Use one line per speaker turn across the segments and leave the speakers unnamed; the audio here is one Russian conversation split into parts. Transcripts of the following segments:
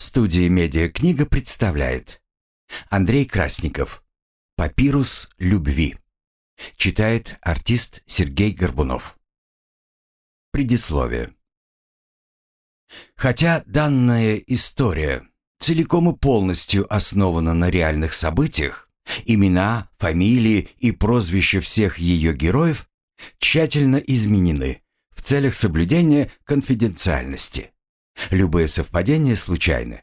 Студия «Медиакнига» представляет Андрей Красников «Папирус любви» Читает артист Сергей Горбунов. Предисловие. Хотя данная история целиком и полностью основана на реальных событиях, имена, фамилии и прозвища всех ее героев тщательно изменены в целях соблюдения конфиденциальности. Любые совпадения случайны.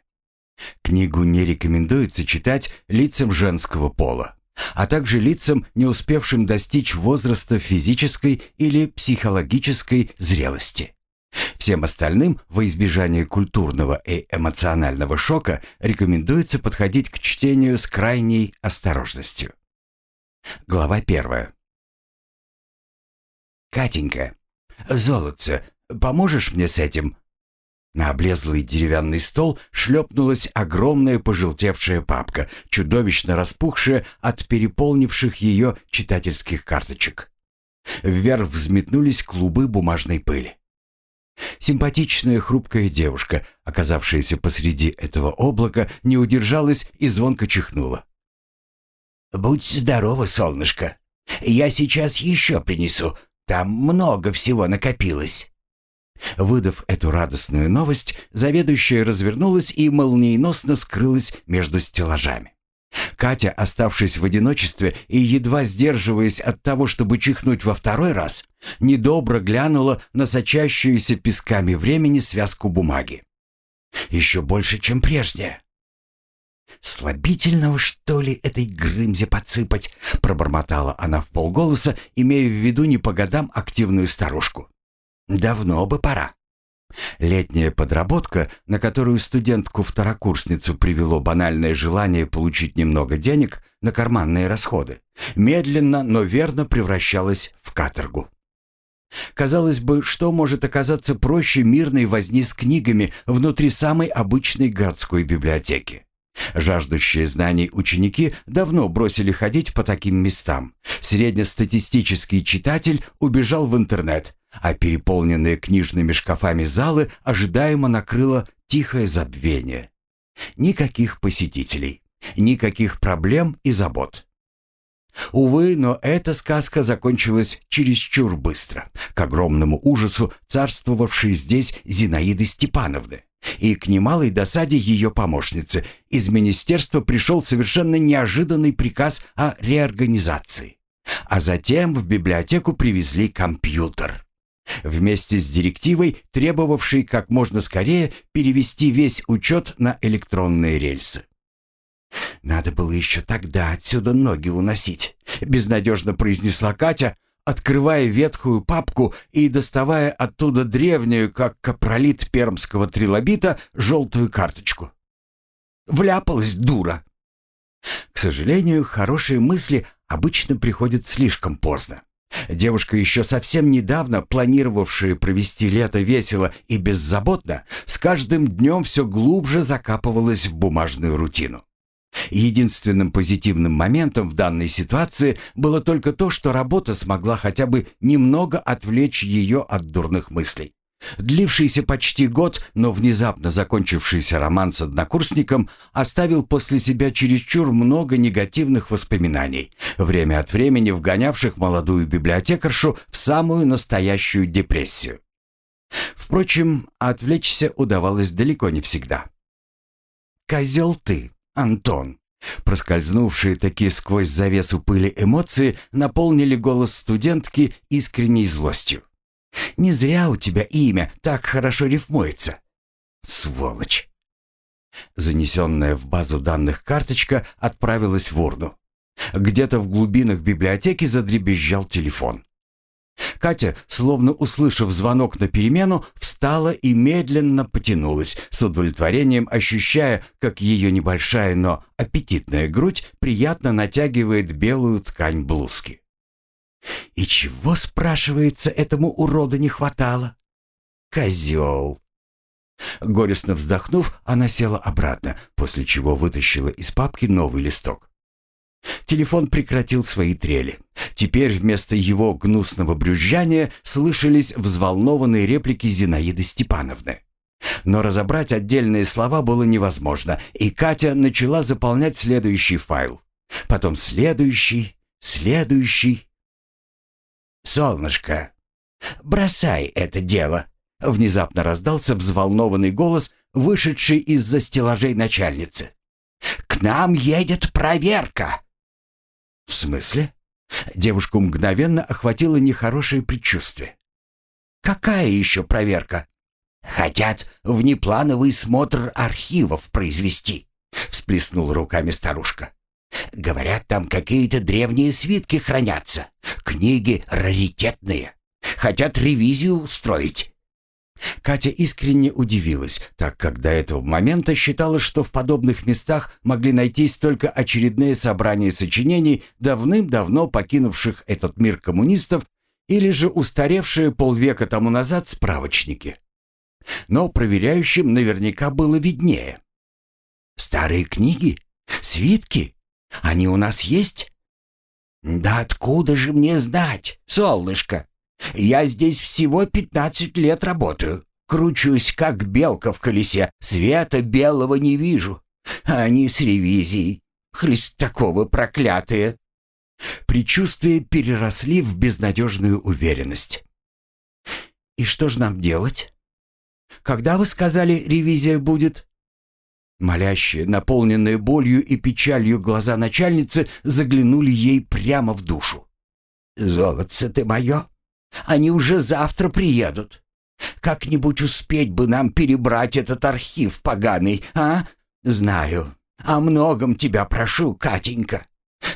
Книгу не рекомендуется читать лицам женского пола, а также лицам, не успевшим достичь возраста физической или психологической зрелости. Всем остальным, во избежание культурного и эмоционального шока, рекомендуется подходить к чтению с крайней осторожностью. Глава первая. «Катенька, золотце, поможешь мне с этим?» На облезлый деревянный стол шлепнулась огромная пожелтевшая папка, чудовищно распухшая от переполнивших ее читательских карточек. Вверх взметнулись клубы бумажной пыли. Симпатичная хрупкая девушка, оказавшаяся посреди этого облака, не удержалась и звонко чихнула. «Будь здорова, солнышко. Я сейчас еще принесу. Там много всего накопилось». Выдав эту радостную новость, заведующая развернулась и молниеносно скрылась между стеллажами. Катя, оставшись в одиночестве и едва сдерживаясь от того, чтобы чихнуть во второй раз, недобро глянула на сочащуюся песками времени связку бумаги. Еще больше, чем прежде. «Слабительного, что ли, этой Грымзе подсыпать?» — пробормотала она в полголоса, имея в виду не по годам активную старушку. Давно бы пора. Летняя подработка, на которую студентку-второкурсницу привело банальное желание получить немного денег на карманные расходы, медленно, но верно превращалась в каторгу. Казалось бы, что может оказаться проще мирной возни с книгами внутри самой обычной городской библиотеки? Жаждущие знаний ученики давно бросили ходить по таким местам. Среднестатистический читатель убежал в интернет, а переполненные книжными шкафами залы ожидаемо накрыло тихое забвение. Никаких посетителей, никаких проблем и забот. Увы, но эта сказка закончилась чересчур быстро, к огромному ужасу царствовавшей здесь Зинаиды Степановны. И к немалой досаде ее помощницы из министерства пришел совершенно неожиданный приказ о реорганизации. А затем в библиотеку привезли компьютер. Вместе с директивой, требовавшей как можно скорее перевести весь учет на электронные рельсы. «Надо было еще тогда отсюда ноги уносить», — безнадежно произнесла Катя, открывая ветхую папку и доставая оттуда древнюю, как капролит пермского трилобита, желтую карточку. Вляпалась дура. К сожалению, хорошие мысли обычно приходят слишком поздно. Девушка, еще совсем недавно планировавшая провести лето весело и беззаботно, с каждым днем все глубже закапывалась в бумажную рутину. Единственным позитивным моментом в данной ситуации было только то, что работа смогла хотя бы немного отвлечь ее от дурных мыслей. Длившийся почти год, но внезапно закончившийся роман с однокурсником оставил после себя чересчур много негативных воспоминаний, время от времени вгонявших молодую библиотекаршу в самую настоящую депрессию. Впрочем, отвлечься удавалось далеко не всегда. «Козел ты!» Антон. Проскользнувшие такие сквозь завесу пыли эмоции наполнили голос студентки искренней злостью. «Не зря у тебя имя так хорошо рифмуется. Сволочь!» Занесенная в базу данных карточка отправилась в урну. Где-то в глубинах библиотеки задребезжал телефон. Катя, словно услышав звонок на перемену, встала и медленно потянулась, с удовлетворением ощущая, как ее небольшая, но аппетитная грудь приятно натягивает белую ткань блузки. «И чего, спрашивается, этому уроду не хватало?» «Козел!» Горестно вздохнув, она села обратно, после чего вытащила из папки новый листок. Телефон прекратил свои трели. Теперь вместо его гнусного брюзжания слышались взволнованные реплики Зинаиды Степановны. Но разобрать отдельные слова было невозможно, и Катя начала заполнять следующий файл. Потом следующий, следующий. «Солнышко, бросай это дело!» Внезапно раздался взволнованный голос, вышедший из-за стеллажей начальницы. «К нам едет проверка!» «В смысле?» Девушку мгновенно охватило нехорошее предчувствие. «Какая еще проверка?» «Хотят внеплановый смотр архивов произвести», — всплеснул руками старушка. «Говорят, там какие-то древние свитки хранятся, книги раритетные. Хотят ревизию устроить». Катя искренне удивилась, так как до этого момента считала, что в подобных местах могли найтись только очередные собрания сочинений давным-давно покинувших этот мир коммунистов или же устаревшие полвека тому назад справочники. Но проверяющим наверняка было виднее. «Старые книги? Свитки? Они у нас есть?» «Да откуда же мне знать, солнышко?» Я здесь всего пятнадцать лет работаю. Кручусь, как белка в колесе. Света белого не вижу. они с ревизией. Хлестаковы проклятые. Причувствия переросли в безнадежную уверенность. «И что же нам делать? Когда, вы сказали, ревизия будет?» Молящие, наполненные болью и печалью глаза начальницы заглянули ей прямо в душу. «Золотце ты мое!» Они уже завтра приедут. Как-нибудь успеть бы нам перебрать этот архив поганый, а? Знаю. О многом тебя прошу, Катенька.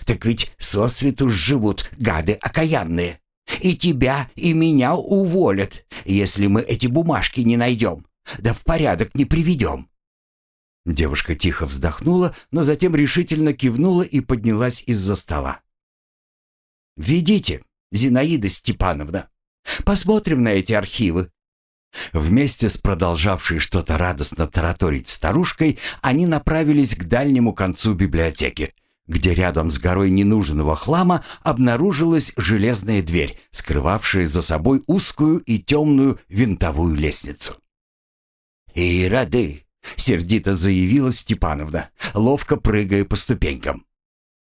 Так ведь сосвету живут гады окаянные. И тебя, и меня уволят, если мы эти бумажки не найдем, да в порядок не приведем. Девушка тихо вздохнула, но затем решительно кивнула и поднялась из-за стола. «Ведите», Зинаида Степановна. Посмотрим на эти архивы». Вместе с продолжавшей что-то радостно тараторить старушкой, они направились к дальнему концу библиотеки, где рядом с горой ненужного хлама обнаружилась железная дверь, скрывавшая за собой узкую и темную винтовую лестницу. «Ироды!» — сердито заявила Степановна, ловко прыгая по ступенькам.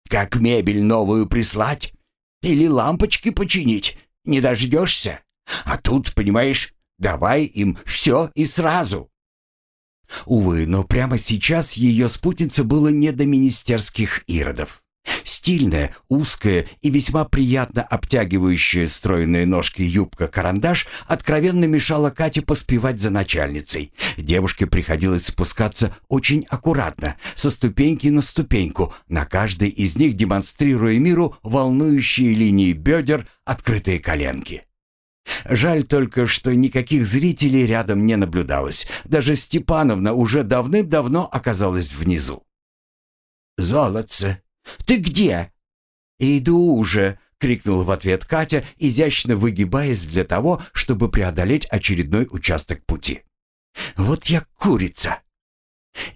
«Как мебель новую прислать? Или лампочки починить? Не дождешься? А тут, понимаешь, давай им все и сразу». Увы, но прямо сейчас ее спутнице было не до министерских иродов. Стильная, узкая и весьма приятно обтягивающая стройные ножки юбка-карандаш откровенно мешала Кате поспевать за начальницей. Девушке приходилось спускаться очень аккуратно, со ступеньки на ступеньку, на каждой из них демонстрируя миру волнующие линии бедер, открытые коленки. Жаль только, что никаких зрителей рядом не наблюдалось. Даже Степановна уже давным-давно оказалась внизу. «Золотце!» Ты где?» «Иду уже!» — крикнула в ответ Катя, изящно выгибаясь для того, чтобы преодолеть очередной участок пути. «Вот я курица!»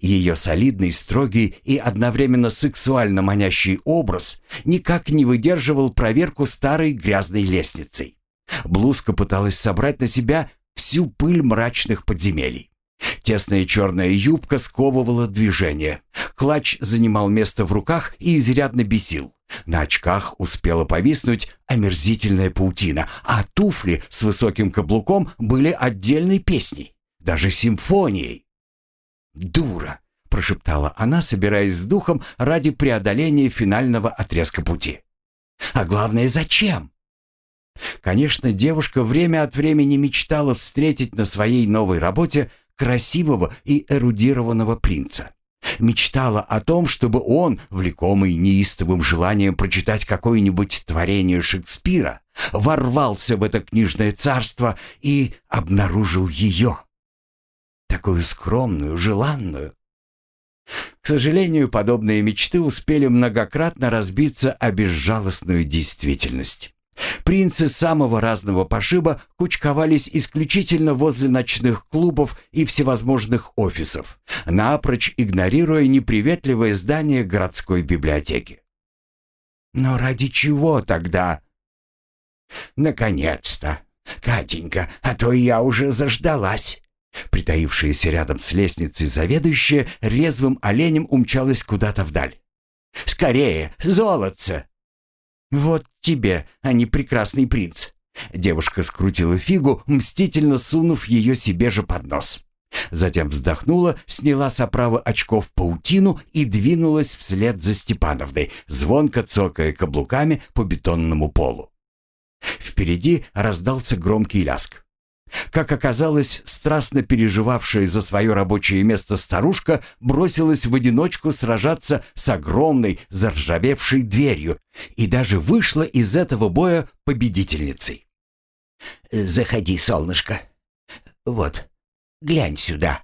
Ее солидный, строгий и одновременно сексуально манящий образ никак не выдерживал проверку старой грязной лестницей. Блузка пыталась собрать на себя всю пыль мрачных подземелий. Тесная черная юбка сковывала движение. Клатч занимал место в руках и изрядно бесил. На очках успела повиснуть омерзительная паутина, а туфли с высоким каблуком были отдельной песней, даже симфонией. «Дура!» — прошептала она, собираясь с духом ради преодоления финального отрезка пути. «А главное, зачем?» Конечно, девушка время от времени мечтала встретить на своей новой работе красивого и эрудированного принца. Мечтала о том, чтобы он, влекомый неистовым желанием прочитать какое-нибудь творение Шекспира, ворвался в это книжное царство и обнаружил ее. Такую скромную, желанную. К сожалению, подобные мечты успели многократно разбиться о безжалостную действительность. Принцы самого разного пошиба кучковались исключительно возле ночных клубов и всевозможных офисов, напрочь игнорируя неприветливое здание городской библиотеки. Но ради чего тогда? Наконец-то! Катенька, а то я уже заждалась. Притаившаяся рядом с лестницей заведующая резвым оленем умчалась куда-то вдаль. «Скорее, золотце!» «Вот тебе, а не прекрасный принц!» Девушка скрутила фигу, мстительно сунув ее себе же под нос. Затем вздохнула, сняла с оправы очков паутину и двинулась вслед за Степановной, звонко цокая каблуками по бетонному полу. Впереди раздался громкий ляск. Как оказалось, страстно переживавшая за свое рабочее место старушка бросилась в одиночку сражаться с огромной заржавевшей дверью и даже вышла из этого боя победительницей. «Заходи, солнышко. Вот, глянь сюда».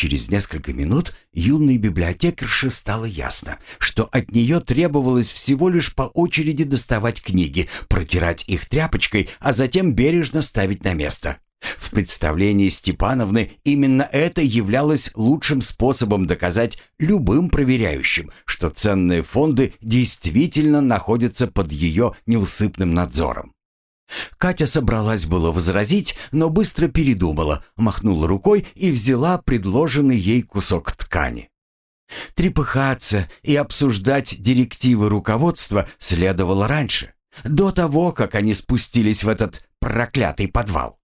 Через несколько минут юной библиотекарше стало ясно, что от нее требовалось всего лишь по очереди доставать книги, протирать их тряпочкой, а затем бережно ставить на место. В представлении Степановны именно это являлось лучшим способом доказать любым проверяющим, что ценные фонды действительно находятся под ее неусыпным надзором. Катя собралась было возразить, но быстро передумала, махнула рукой и взяла предложенный ей кусок ткани. Трепыхаться и обсуждать директивы руководства следовало раньше, до того, как они спустились в этот проклятый подвал.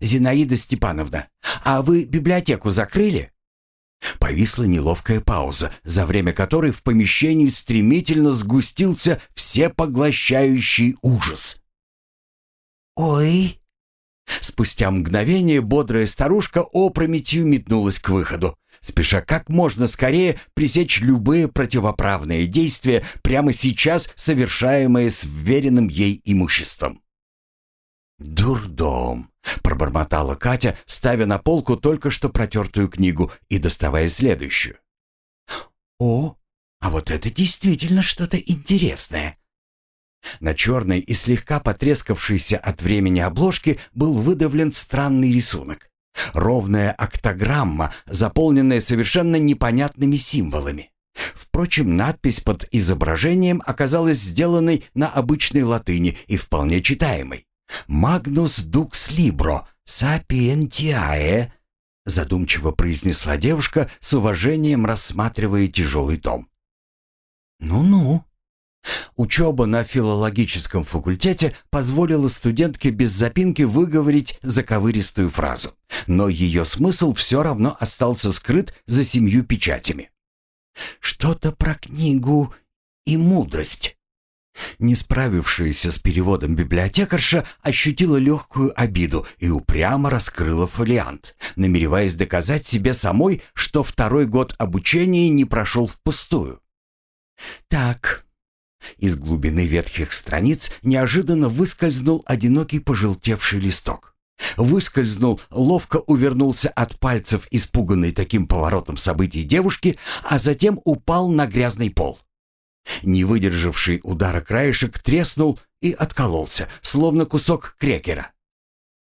«Зинаида Степановна, а вы библиотеку закрыли?» Повисла неловкая пауза, за время которой в помещении стремительно сгустился всепоглощающий ужас. «Ой!» Спустя мгновение бодрая старушка опрометью метнулась к выходу, спеша как можно скорее пресечь любые противоправные действия, прямо сейчас совершаемые с вверенным ей имуществом. «Дурдом!» — пробормотала Катя, ставя на полку только что протертую книгу и доставая следующую. «О, а вот это действительно что-то интересное!» На черной и слегка потрескавшейся от времени обложке был выдавлен странный рисунок. Ровная октограмма, заполненная совершенно непонятными символами. Впрочем, надпись под изображением оказалась сделанной на обычной латыни и вполне читаемой. «Магнус дукс либро, сапиентиае», задумчиво произнесла девушка с уважением, рассматривая тяжелый том. «Ну-ну», Учеба на филологическом факультете позволила студентке без запинки выговорить заковыристую фразу, но ее смысл все равно остался скрыт за семью печатями. «Что-то про книгу и мудрость». Не справившаяся с переводом библиотекарша ощутила легкую обиду и упрямо раскрыла фолиант, намереваясь доказать себе самой, что второй год обучения не прошел впустую. «Так, из глубины ветхих страниц неожиданно выскользнул одинокий пожелтевший листок. Выскользнул, ловко увернулся от пальцев испуганной таким поворотом событий девушки, а затем упал на грязный пол. Не выдержавший удара краешек треснул и откололся, словно кусок крекера.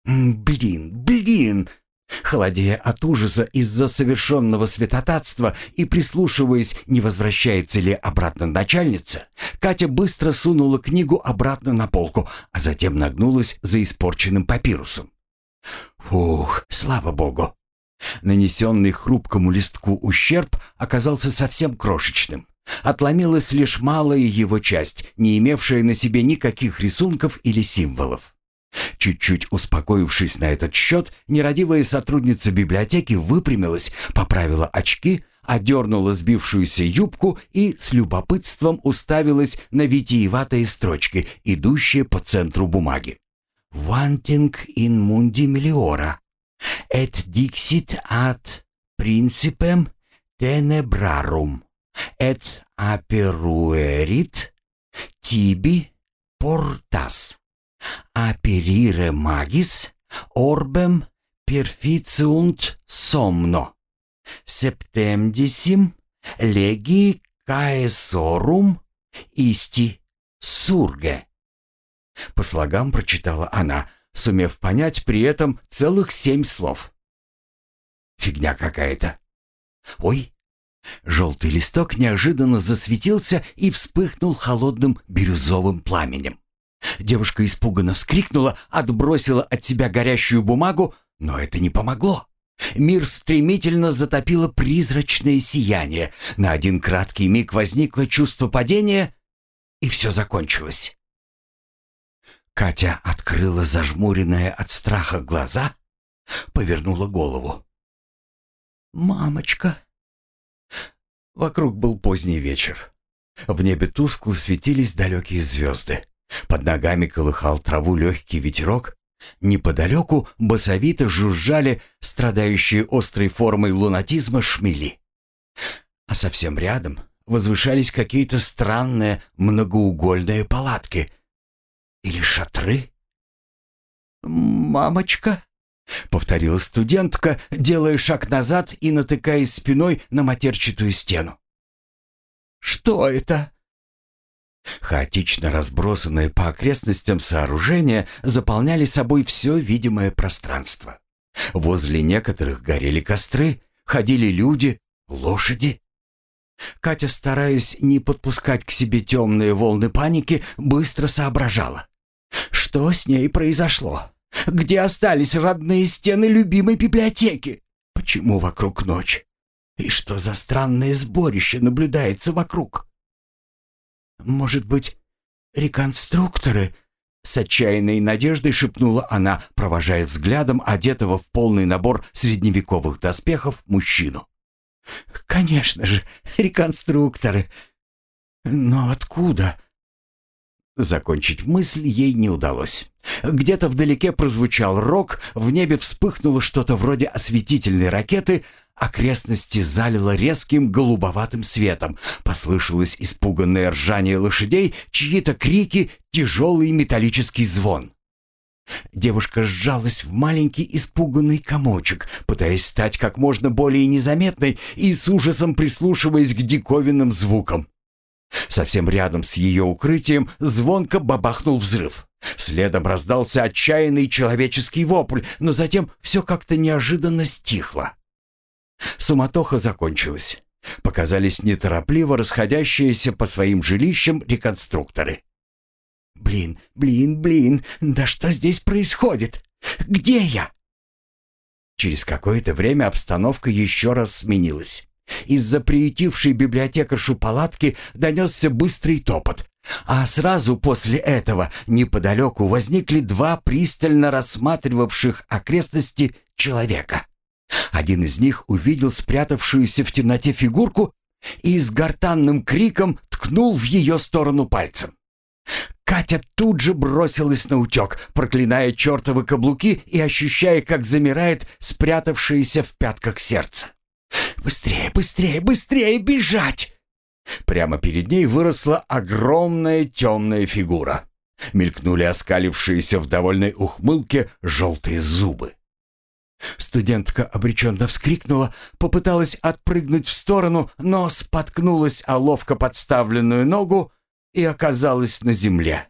«Блин, блин!» Холодея от ужаса из-за совершенного святотатства и прислушиваясь, не возвращается ли обратно начальница, Катя быстро сунула книгу обратно на полку, а затем нагнулась за испорченным папирусом. Фух, слава богу! Нанесенный хрупкому листку ущерб оказался совсем крошечным. Отломилась лишь малая его часть, не имевшая на себе никаких рисунков или символов. Чуть-чуть успокоившись на этот счет, нерадивая сотрудница библиотеки выпрямилась, поправила очки, одернула сбившуюся юбку и с любопытством уставилась на витиеватые строчки, идущие по центру бумаги. «Wanting in mundi meliora, et dixit ad principem tenebrarum, et aperuerit tibi portas» aperire magis orbem perficiunt somno. Septemdisim legi caesorum исти сурге. По слогам прочитала она, сумев понять при этом целых семь слов. Фигня какая-то. Ой, желтый листок неожиданно засветился и вспыхнул холодным бирюзовым пламенем. Девушка испуганно вскрикнула, отбросила от себя горящую бумагу, Но это не помогло. Мир стремительно затопило призрачное сияние. На один краткий миг возникло чувство падения, и все закончилось. Катя открыла зажмуренные от страха глаза, повернула голову. «Мамочка!» Вокруг был поздний вечер. В небе тускло светились далекие звезды. Под ногами колыхал траву легкий ветерок. Неподалеку басовито жужжали страдающие острой формой лунатизма шмели. А совсем рядом возвышались какие-то странные многоугольные палатки. Или шатры? «Мамочка!» — повторила студентка, делая шаг назад и натыкаясь спиной на матерчатую стену. «Что это?» Хаотично разбросанные по окрестностям сооружения заполняли собой все видимое пространство. Возле некоторых горели костры, ходили люди, лошади. Катя, стараясь не подпускать к себе темные волны паники, быстро соображала. Что с ней произошло? Где остались родные стены любимой библиотеки? Почему вокруг ночь? И что за странное сборище наблюдается вокруг? Может быть, реконструкторы? С отчаянной надеждой шепнула она, провожая взглядом одетого в полный набор средневековых доспехов мужчину. «Конечно же, реконструкторы. Но откуда?» Закончить мысль ей не удалось. Где-то вдалеке прозвучал рок, в небе вспыхнуло что-то вроде осветительной ракеты, окрестности залило резким голубоватым светом. Послышалось испуганное ржание лошадей, чьи-то крики, тяжелый металлический звон. Девушка сжалась в маленький испуганный комочек, пытаясь стать как можно более незаметной и с ужасом прислушиваясь к диковинным звукам. Совсем рядом с ее укрытием звонко бабахнул взрыв. Следом раздался отчаянный человеческий вопль, но затем все как-то неожиданно стихло. Суматоха закончилась. Показались неторопливо расходящиеся по своим жилищам реконструкторы. «Блин, блин, блин, да что здесь происходит? Где я?» Через какое-то время обстановка еще раз сменилась. Из-за приютившей библиотекаршу палатки донесся быстрый топот, а сразу после этого неподалеку возникли два пристально рассматривавших окрестности человека. Один из них увидел спрятавшуюся в темноте фигурку и с гортанным криком ткнул в ее сторону пальцем. Катя тут же бросилась на утек, проклиная чертовы каблуки и ощущая, как замирает спрятавшееся в пятках сердце. «Быстрее, быстрее, быстрее бежать!» Прямо перед ней выросла огромная темная фигура. Мелькнули оскалившиеся в довольной ухмылке желтые зубы. Студентка обреченно вскрикнула, попыталась отпрыгнуть в сторону, но споткнулась о ловко подставленную ногу и оказалась на земле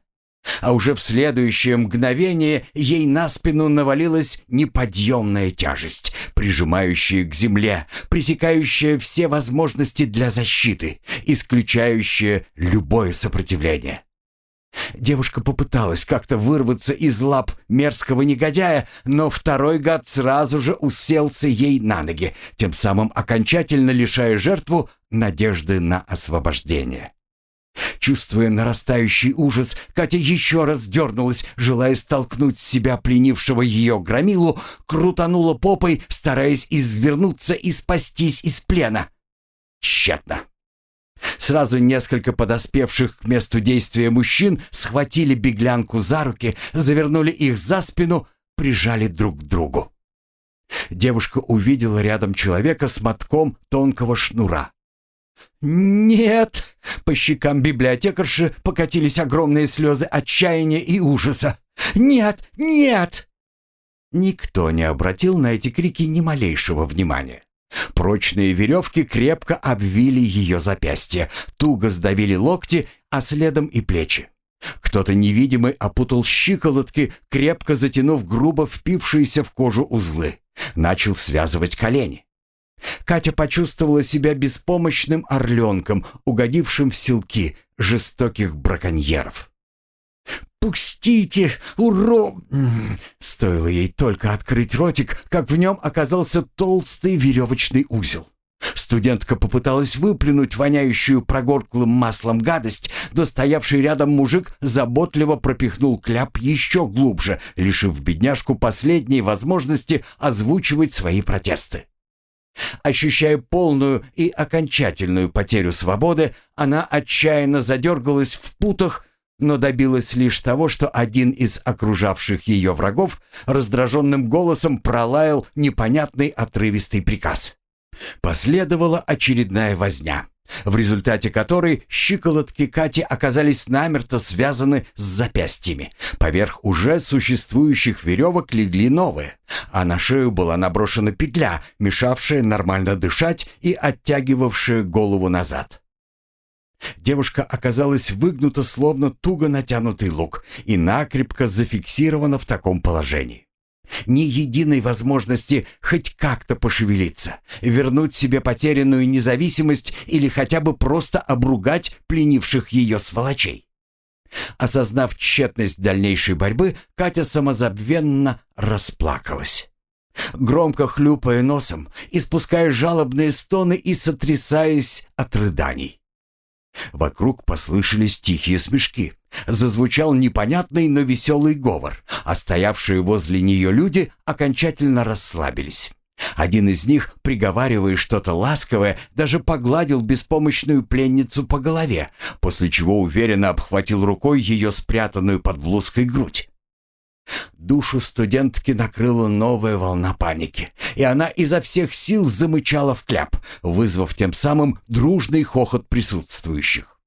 а уже в следующее мгновение ей на спину навалилась неподъемная тяжесть, прижимающая к земле, пресекающая все возможности для защиты, исключающая любое сопротивление. Девушка попыталась как-то вырваться из лап мерзкого негодяя, но второй гад сразу же уселся ей на ноги, тем самым окончательно лишая жертву надежды на освобождение. Чувствуя нарастающий ужас, Катя еще раз дернулась, желая столкнуть с себя пленившего ее громилу, крутанула попой, стараясь извернуться и спастись из плена. Тщетно. Сразу несколько подоспевших к месту действия мужчин схватили беглянку за руки, завернули их за спину, прижали друг к другу. Девушка увидела рядом человека с мотком тонкого шнура. «Нет!» — по щекам библиотекарши покатились огромные слезы отчаяния и ужаса. «Нет! Нет!» Никто не обратил на эти крики ни малейшего внимания. Прочные веревки крепко обвили ее запястья, туго сдавили локти, а следом и плечи. Кто-то невидимый опутал щиколотки, крепко затянув грубо впившиеся в кожу узлы. Начал связывать колени. Катя почувствовала себя беспомощным орленком, угодившим в селки жестоких браконьеров. «Отпустите! Уро...» Стоило ей только открыть ротик, как в нем оказался толстый веревочный узел. Студентка попыталась выплюнуть воняющую прогорклым маслом гадость, но стоявший рядом мужик заботливо пропихнул кляп еще глубже, лишив бедняжку последней возможности озвучивать свои протесты. Ощущая полную и окончательную потерю свободы, она отчаянно задергалась в путах, но добилась лишь того, что один из окружавших ее врагов раздраженным голосом пролаял непонятный отрывистый приказ. Последовала очередная возня, в результате которой щиколотки Кати оказались намерто связаны с запястьями. Поверх уже существующих веревок легли новые, а на шею была наброшена петля, мешавшая нормально дышать и оттягивавшая голову назад. Девушка оказалась выгнута, словно туго натянутый лук, и накрепко зафиксирована в таком положении. Ни единой возможности хоть как-то пошевелиться, вернуть себе потерянную независимость или хотя бы просто обругать пленивших ее сволочей. Осознав тщетность дальнейшей борьбы, Катя самозабвенно расплакалась. Громко хлюпая носом, испуская жалобные стоны и сотрясаясь от рыданий. Вокруг послышались тихие смешки. Зазвучал непонятный, но веселый говор, а стоявшие возле нее люди окончательно расслабились. Один из них, приговаривая что-то ласковое, даже погладил беспомощную пленницу по голове, после чего уверенно обхватил рукой ее спрятанную под блузкой грудь. Душу студентки накрыла новая волна паники, и она изо всех сил замычала в кляп, вызвав тем самым дружный хохот присутствующих.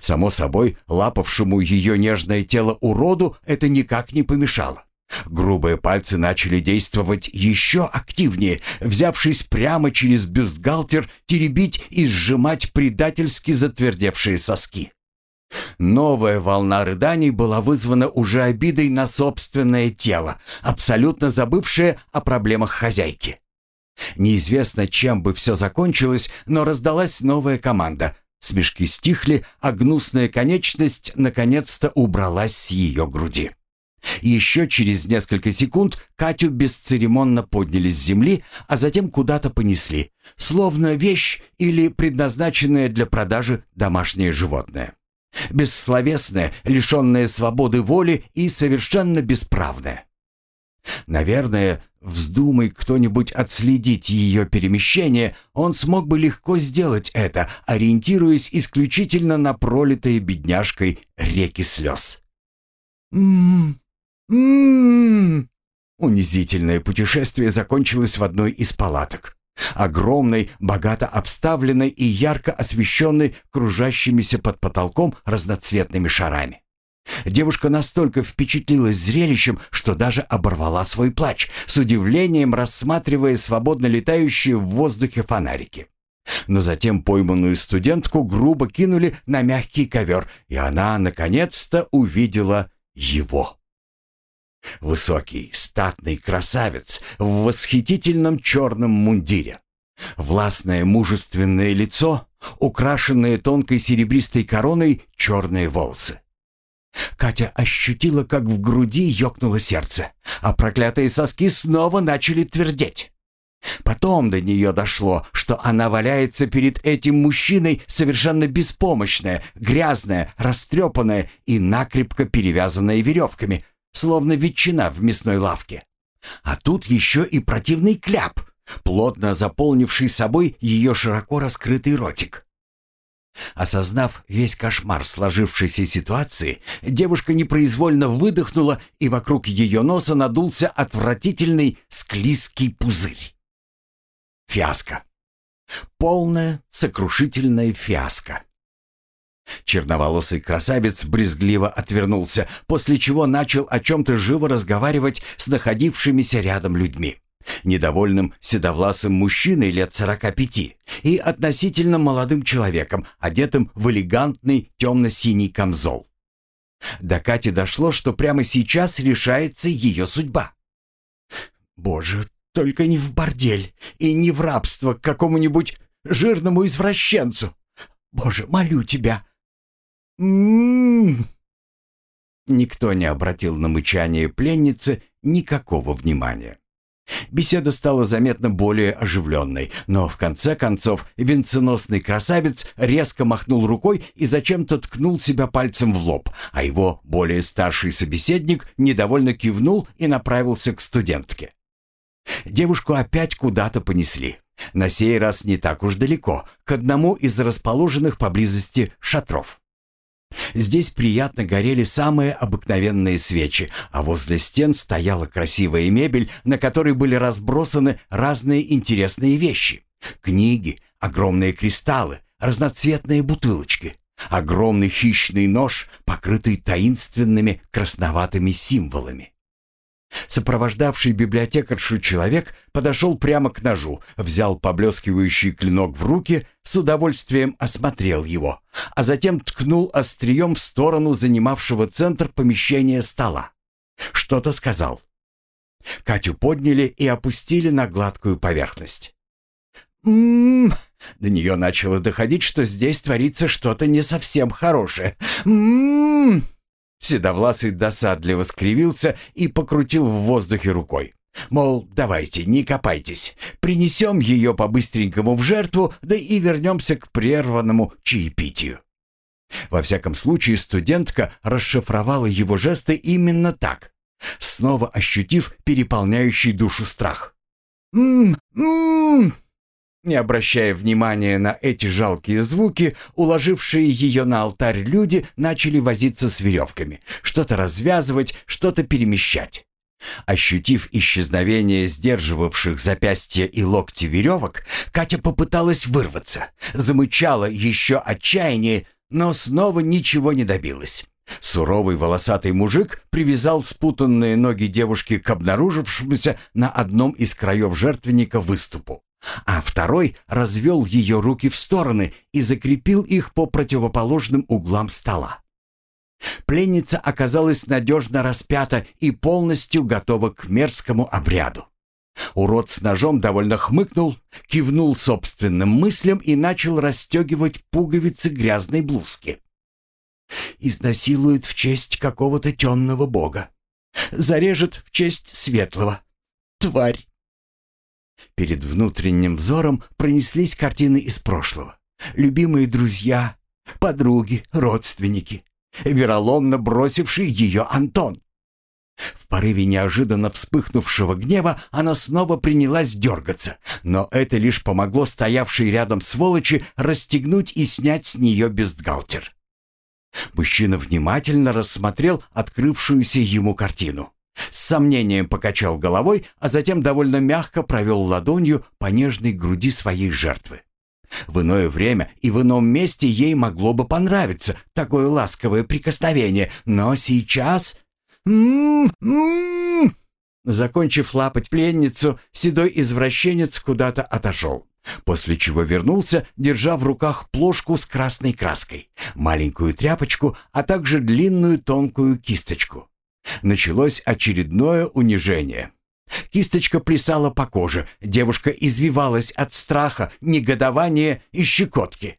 Само собой, лапавшему ее нежное тело уроду это никак не помешало. Грубые пальцы начали действовать еще активнее, взявшись прямо через бюстгальтер теребить и сжимать предательски затвердевшие соски. Новая волна рыданий была вызвана уже обидой на собственное тело, абсолютно забывшее о проблемах хозяйки. Неизвестно, чем бы все закончилось, но раздалась новая команда. Смешки стихли, а гнусная конечность наконец-то убралась с ее груди. Еще через несколько секунд Катю бесцеремонно подняли с земли, а затем куда-то понесли, словно вещь или предназначенное для продажи домашнее животное. Бессловесное, лишенное свободы воли и совершенно бесправное. Наверное, вздумай кто-нибудь отследить ее перемещение, он смог бы легко сделать это, ориентируясь исключительно на пролитые бедняжкой реки слез. «М-м-м!» Унизительное путешествие закончилось в одной из палаток. Огромной, богато обставленной и ярко освещенной кружащимися под потолком разноцветными шарами. Девушка настолько впечатлилась зрелищем, что даже оборвала свой плач, с удивлением рассматривая свободно летающие в воздухе фонарики. Но затем пойманную студентку грубо кинули на мягкий ковер, и она, наконец-то, увидела его. Высокий, статный красавец в восхитительном черном мундире. Властное мужественное лицо, украшенные тонкой серебристой короной черные волосы. Катя ощутила, как в груди ёкнуло сердце, а проклятые соски снова начали твердеть. Потом до нее дошло, что она валяется перед этим мужчиной совершенно беспомощная, грязная, растрепанная и накрепко перевязанная веревками, словно ветчина в мясной лавке. А тут еще и противный кляп, плотно заполнивший собой ее широко раскрытый ротик. Осознав весь кошмар сложившейся ситуации, девушка непроизвольно выдохнула, и вокруг ее носа надулся отвратительный склизкий пузырь. Фиаско. Полная сокрушительная фиаско. Черноволосый красавец брезгливо отвернулся, после чего начал о чем-то живо разговаривать с находившимися рядом людьми. Недовольным седовласым мужчиной лет сорока пяти и относительно молодым человеком, одетым в элегантный темно-синий камзол. До Кати дошло, что прямо сейчас решается ее судьба. «Боже, только не в бордель и не в рабство к какому-нибудь жирному извращенцу! Боже, молю тебя, М-м-м. Никто не обратил на мычание пленницы никакого внимания. Беседа стала заметно более оживленной, но в конце концов венценосный красавец резко махнул рукой и зачем-то ткнул себя пальцем в лоб, а его более старший собеседник недовольно кивнул и направился к студентке. Девушку опять куда-то понесли. На сей раз не так уж далеко, к одному из расположенных поблизости шатров. Здесь приятно горели самые обыкновенные свечи, а возле стен стояла красивая мебель, на которой были разбросаны разные интересные вещи. Книги, огромные кристаллы, разноцветные бутылочки, огромный хищный нож, покрытый таинственными красноватыми символами. Сопровождавший библиотекаршу человек подошел прямо к ножу, взял поблескивающий клинок в руки, с удовольствием осмотрел его, а затем ткнул острием в сторону занимавшего центр помещения стола. Что-то сказал. Катю подняли и опустили на гладкую поверхность. «М-м-м!» До нее начало доходить, что здесь творится что-то не совсем хорошее. «М-м-м!» Седовласый досадливо скривился и покрутил в воздухе рукой. Мол, давайте, не копайтесь. Принесем ее по-быстренькому в жертву, да и вернемся к прерванному чаепитию. Во всяком случае, студентка расшифровала его жесты именно так, снова ощутив переполняющий душу страх. «М-м-м!» Не обращая внимания на эти жалкие звуки, уложившие ее на алтарь люди начали возиться с веревками, что-то развязывать, что-то перемещать. Ощутив исчезновение сдерживавших запястья и локти веревок, Катя попыталась вырваться, замычала еще отчаяние, но снова ничего не добилась. Суровый волосатый мужик привязал спутанные ноги девушки к обнаружившемуся на одном из краев жертвенника выступу а второй развел ее руки в стороны и закрепил их по противоположным углам стола. Пленница оказалась надежно распята и полностью готова к мерзкому обряду. Урод с ножом довольно хмыкнул, кивнул собственным мыслям и начал расстегивать пуговицы грязной блузки. Изнасилует в честь какого-то темного бога. Зарежет в честь светлого. Тварь. Перед внутренним взором пронеслись картины из прошлого. Любимые друзья, подруги, родственники. Вероломно бросивший ее Антон. В порыве неожиданно вспыхнувшего гнева она снова принялась дергаться, но это лишь помогло стоявшей рядом сволочи расстегнуть и снять с нее бюстгальтер. Мужчина внимательно рассмотрел открывшуюся ему картину. С сомнением покачал головой, а затем довольно мягко провел ладонью по нежной груди своей жертвы. В иное время и в ином месте ей могло бы понравиться такое ласковое прикосновение, но сейчас... М-м-м! Закончив лапать пленницу, седой извращенец куда-то отошел. После чего вернулся, держа в руках плошку с красной краской, маленькую тряпочку, а также длинную тонкую кисточку. Началось очередное унижение. Кисточка плясала по коже, девушка извивалась от страха, негодования и щекотки.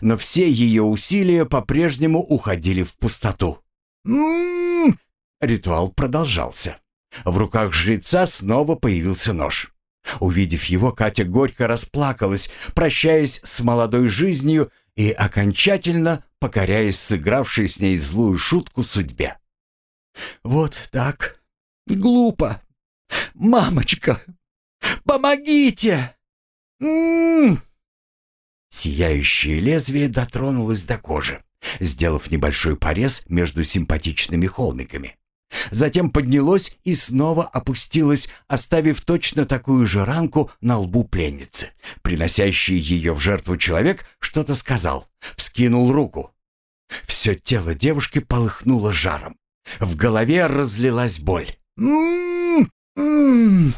Но все ее усилия по-прежнему уходили в пустоту. «М-м-м!» Ритуал продолжался. В руках жреца снова появился нож. Увидев его, Катя горько расплакалась, прощаясь с молодой жизнью и окончательно покоряясь сыгравшей с ней злую шутку судьбе. Вот так. Глупо. Мамочка, помогите! М -м -м. Сияющее лезвие дотронулось до кожи, сделав небольшой порез между симпатичными холмиками. Затем поднялось и снова опустилось, оставив точно такую же ранку на лбу пленницы. Приносящий ее в жертву человек что-то сказал, вскинул руку. Все тело девушки полыхнуло жаром. В голове разлилась боль. «М-м-м!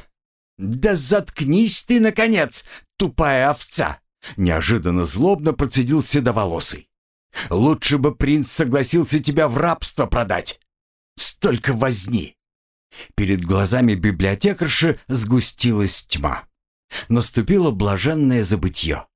Да заткнись ты, наконец, тупая овца!» Неожиданно злобно процедил седоволосый. «Лучше бы принц согласился тебя в рабство продать. Столько возни!» Перед глазами библиотекарши сгустилась тьма. Наступило блаженное забытье.